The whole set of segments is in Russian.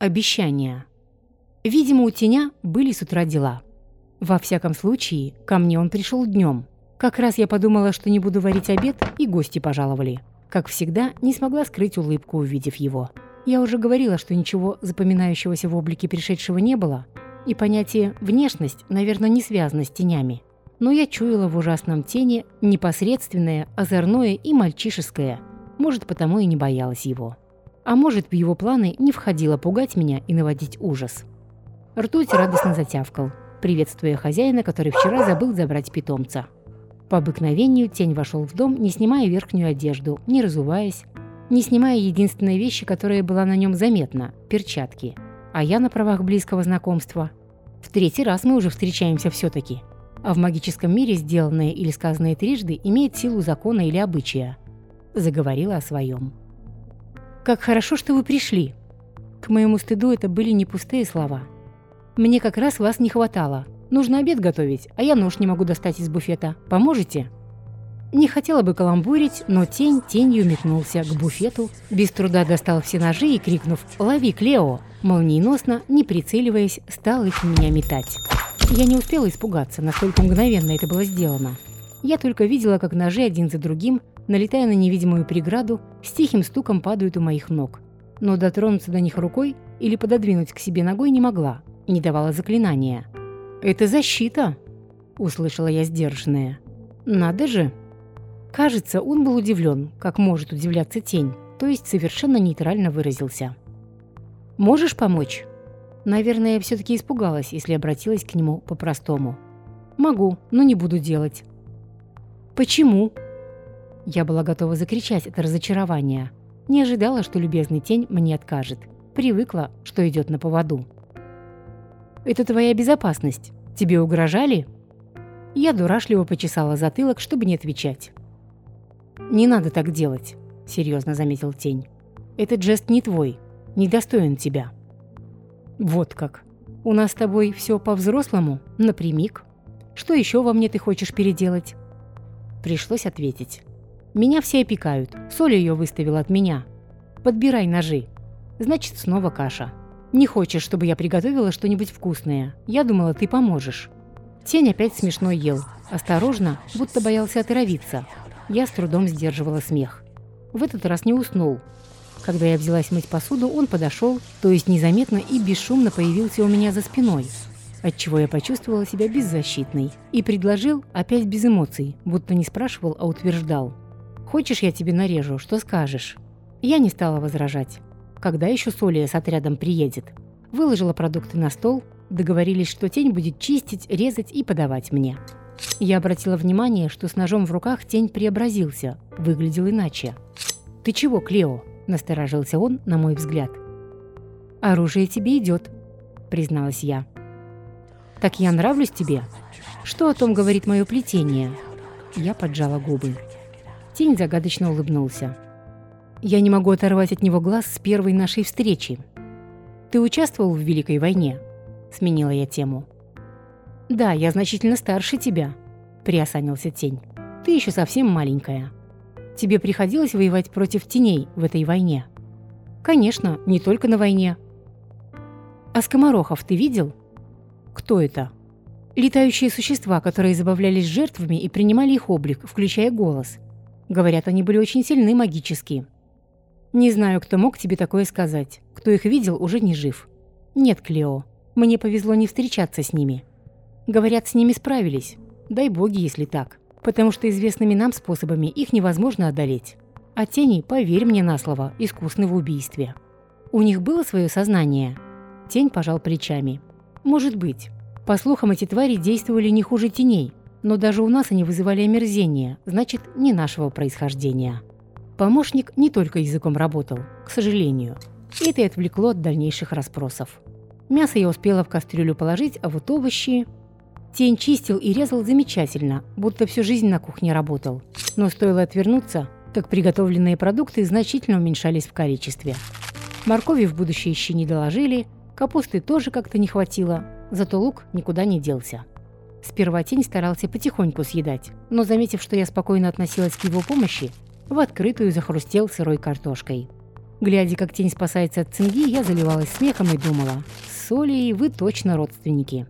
Обещания. Видимо, у теня были с утра дела. Во всяком случае, ко мне он пришел днем. Как раз я подумала, что не буду варить обед, и гости пожаловали. Как всегда, не смогла скрыть улыбку, увидев его. Я уже говорила, что ничего запоминающегося в облике пришедшего не было, и понятие «внешность», наверное, не связано с тенями. Но я чуяла в ужасном тени непосредственное, озорное и мальчишеское. Может, потому и не боялась его. А может, в его планы не входило пугать меня и наводить ужас. Ртуть радостно затявкал, приветствуя хозяина, который вчера забыл забрать питомца. По обыкновению тень вошел в дом, не снимая верхнюю одежду, не разуваясь, не снимая единственной вещи, которая была на нем заметна – перчатки. А я на правах близкого знакомства. В третий раз мы уже встречаемся все-таки. А в магическом мире сделанное или сказанное трижды имеет силу закона или обычая. Заговорила о своем. «Как хорошо, что вы пришли!» К моему стыду это были не пустые слова. «Мне как раз вас не хватало. Нужно обед готовить, а я нож не могу достать из буфета. Поможете?» Не хотела бы каламбурить, но тень тенью метнулся к буфету, без труда достал все ножи и, крикнув «Лови, Клео!», молниеносно, не прицеливаясь, стал их меня метать. Я не успела испугаться, настолько мгновенно это было сделано. Я только видела, как ножи один за другим, налетая на невидимую преграду, с тихим стуком падают у моих ног. Но дотронуться до них рукой или пододвинуть к себе ногой не могла, не давала заклинания. «Это защита!» – услышала я сдержанная. «Надо же!» Кажется, он был удивлен, как может удивляться тень, то есть совершенно нейтрально выразился. «Можешь помочь?» Наверное, я все-таки испугалась, если обратилась к нему по-простому. «Могу, но не буду делать». «Почему?» Я была готова закричать от разочарования. Не ожидала, что любезный тень мне откажет. Привыкла, что идет на поводу. «Это твоя безопасность. Тебе угрожали?» Я дурашливо почесала затылок, чтобы не отвечать. «Не надо так делать», — серьезно заметил тень. «Этот жест не твой, недостоин тебя». «Вот как. У нас с тобой все по-взрослому, напрямик. Что еще во мне ты хочешь переделать?» Пришлось ответить. «Меня все опекают, соль ее выставила от меня. Подбирай ножи. Значит, снова каша. Не хочешь, чтобы я приготовила что-нибудь вкусное. Я думала, ты поможешь». Тень опять смешно ел. Осторожно, будто боялся отравиться. Я с трудом сдерживала смех. В этот раз не уснул. Когда я взялась мыть посуду, он подошел, то есть незаметно и бесшумно появился у меня за спиной, отчего я почувствовала себя беззащитной, и предложил опять без эмоций, будто не спрашивал, а утверждал. «Хочешь, я тебе нарежу, что скажешь?» Я не стала возражать. Когда еще Солия с отрядом приедет? Выложила продукты на стол, договорились, что тень будет чистить, резать и подавать мне. Я обратила внимание, что с ножом в руках тень преобразился, выглядел иначе. «Ты чего, Клео?» – насторожился он, на мой взгляд. «Оружие тебе идет», – призналась я. «Так я нравлюсь тебе? Что о том говорит мое плетение?» Я поджала губы. Тень загадочно улыбнулся. «Я не могу оторвать от него глаз с первой нашей встречи. Ты участвовал в Великой войне?» – сменила я тему. «Да, я значительно старше тебя», – приосанился тень. «Ты еще совсем маленькая. Тебе приходилось воевать против теней в этой войне?» «Конечно, не только на войне». «А скоморохов ты видел?» «Кто это?» «Летающие существа, которые забавлялись жертвами и принимали их облик, включая голос. Говорят, они были очень сильны магически». «Не знаю, кто мог тебе такое сказать. Кто их видел, уже не жив». «Нет, Клео, мне повезло не встречаться с ними». Говорят, с ними справились. Дай боги, если так. Потому что известными нам способами их невозможно одолеть. А тени, поверь мне на слово, искусны в убийстве. У них было свое сознание? Тень пожал плечами. Может быть. По слухам, эти твари действовали не хуже теней, но даже у нас они вызывали омерзение, значит, не нашего происхождения. Помощник не только языком работал, к сожалению. Это и отвлекло от дальнейших расспросов. Мясо я успела в кастрюлю положить, а вот овощи... Тень чистил и резал замечательно, будто всю жизнь на кухне работал. Но стоило отвернуться, как приготовленные продукты значительно уменьшались в количестве. Моркови в будущее еще не доложили, капусты тоже как-то не хватило, зато лук никуда не делся. Сперва тень старался потихоньку съедать, но, заметив, что я спокойно относилась к его помощи, в открытую захрустел сырой картошкой. Глядя, как тень спасается от цинги, я заливалась смехом и думала, с Солей вы точно родственники.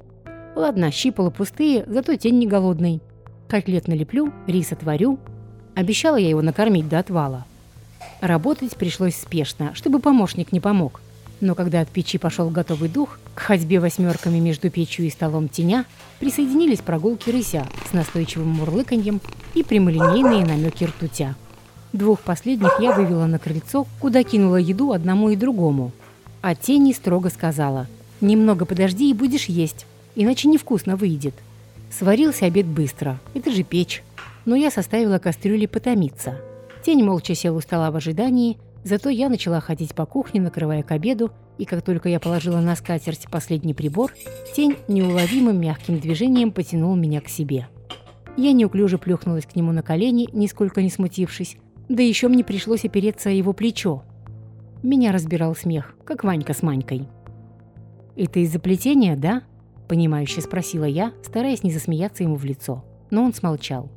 Ладно, щипала пустые, зато тень не голодный. Котлет налеплю, рис отварю. Обещала я его накормить до отвала. Работать пришлось спешно, чтобы помощник не помог. Но когда от печи пошел готовый дух, к ходьбе восьмерками между печью и столом теня присоединились прогулки рыся с настойчивым мурлыканьем и прямолинейные намеки ртутя. Двух последних я вывела на крыльцо, куда кинула еду одному и другому. А тени строго сказала «Немного подожди и будешь есть, иначе невкусно выйдет». Сварился обед быстро, это же печь. Но я составила кастрюли потомиться – Тень молча сел у стола в ожидании, зато я начала ходить по кухне, накрывая к обеду, и как только я положила на скатерть последний прибор, тень неуловимым мягким движением потянул меня к себе. Я неуклюже плюхнулась к нему на колени, нисколько не смутившись, да еще мне пришлось опереться о его плечо. Меня разбирал смех, как Ванька с Манькой. «Это из-за плетения, да?» – понимающе спросила я, стараясь не засмеяться ему в лицо. Но он смолчал.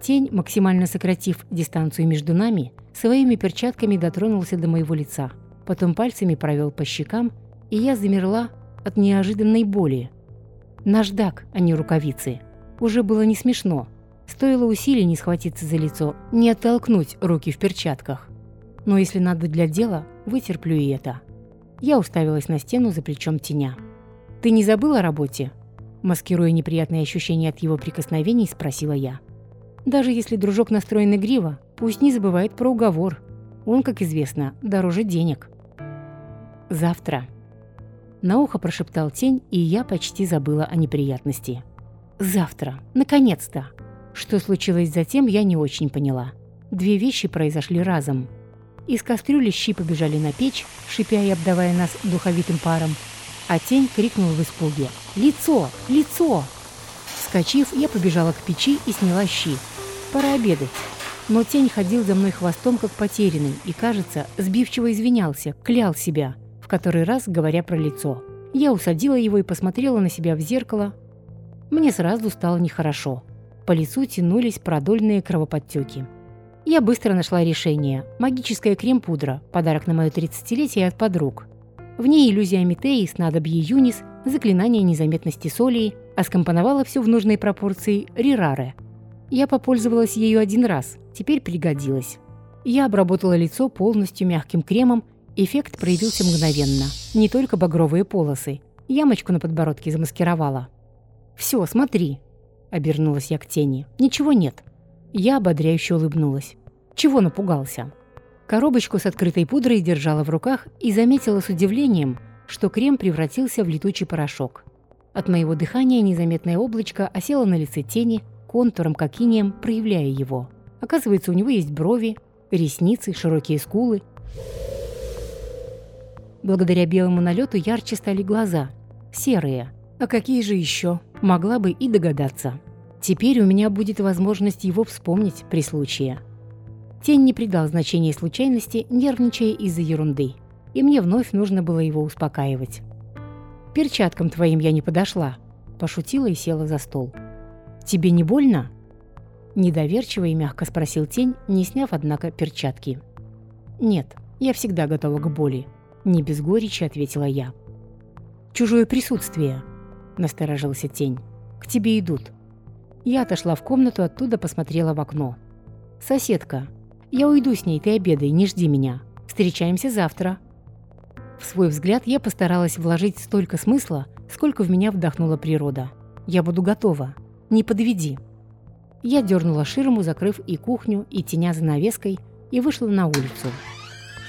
Тень, максимально сократив дистанцию между нами, своими перчатками дотронулся до моего лица. Потом пальцами провел по щекам, и я замерла от неожиданной боли. Наждак, а не рукавицы. Уже было не смешно. Стоило усилий не схватиться за лицо, не оттолкнуть руки в перчатках. Но если надо для дела, вытерплю и это. Я уставилась на стену за плечом теня. «Ты не забыла о работе?» Маскируя неприятные ощущения от его прикосновений, спросила я. Даже если дружок настроен игриво, пусть не забывает про уговор. Он, как известно, дороже денег. Завтра. На ухо прошептал тень, и я почти забыла о неприятности. Завтра. Наконец-то. Что случилось затем, я не очень поняла. Две вещи произошли разом. Из кастрюли щи побежали на печь, шипя и обдавая нас духовитым паром, а тень крикнул в испуге «Лицо! Лицо!». Вскочив, я побежала к печи и сняла щи, Пора обедать. Но тень ходил за мной хвостом, как потерянный, и, кажется, сбивчиво извинялся, клял себя, в который раз говоря про лицо. Я усадила его и посмотрела на себя в зеркало. Мне сразу стало нехорошо. По лицу тянулись продольные кровоподтеки. Я быстро нашла решение. Магическая крем-пудра, подарок на мое 30-летие от подруг. В ней иллюзия Метеи, снадобье Юнис, заклинание незаметности солей, а скомпоновала все в нужной пропорции Рираре – я попользовалась ею один раз, теперь пригодилась. Я обработала лицо полностью мягким кремом, эффект проявился мгновенно. Не только багровые полосы. Ямочку на подбородке замаскировала. «Все, смотри», — обернулась я к тени. «Ничего нет». Я ободряюще улыбнулась. Чего напугался? Коробочку с открытой пудрой держала в руках и заметила с удивлением, что крем превратился в летучий порошок. От моего дыхания незаметное облачко осело на лице тени, контуром, как инеем, проявляя его. Оказывается, у него есть брови, ресницы, широкие скулы. Благодаря белому налету ярче стали глаза. Серые. А какие же еще? Могла бы и догадаться. Теперь у меня будет возможность его вспомнить при случае. Тень не придал значения случайности, нервничая из-за ерунды. И мне вновь нужно было его успокаивать. «Перчаткам твоим я не подошла», – пошутила и села за стол. «Тебе не больно?» Недоверчиво и мягко спросил тень, не сняв, однако, перчатки. «Нет, я всегда готова к боли», – не без горечи ответила я. «Чужое присутствие», – насторожился тень. «К тебе идут». Я отошла в комнату, оттуда посмотрела в окно. «Соседка, я уйду с ней, ты обедай, не жди меня. Встречаемся завтра». В свой взгляд я постаралась вложить столько смысла, сколько в меня вдохнула природа. Я буду готова. Не подведи». Я дернула ширму, закрыв и кухню, и теня за навеской, и вышла на улицу.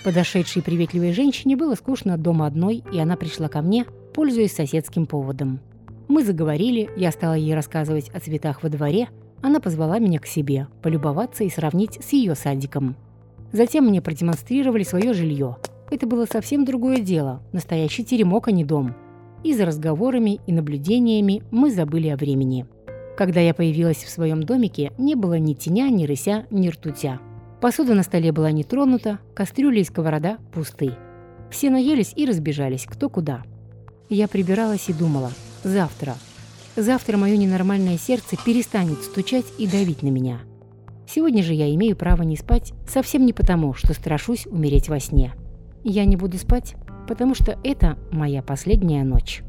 Подошедшей приветливой женщине было скучно дома одной, и она пришла ко мне, пользуясь соседским поводом. Мы заговорили, я стала ей рассказывать о цветах во дворе, она позвала меня к себе, полюбоваться и сравнить с ее садиком. Затем мне продемонстрировали свое жилье. Это было совсем другое дело, настоящий теремок, а не дом. И за разговорами и наблюдениями мы забыли о времени. Когда я появилась в своем домике, не было ни теня, ни рыся, ни ртутя. Посуда на столе была не тронута, кастрюли и сковорода пусты. Все наелись и разбежались, кто куда. Я прибиралась и думала, завтра. Завтра мое ненормальное сердце перестанет стучать и давить на меня. Сегодня же я имею право не спать совсем не потому, что страшусь умереть во сне. Я не буду спать, потому что это моя последняя ночь.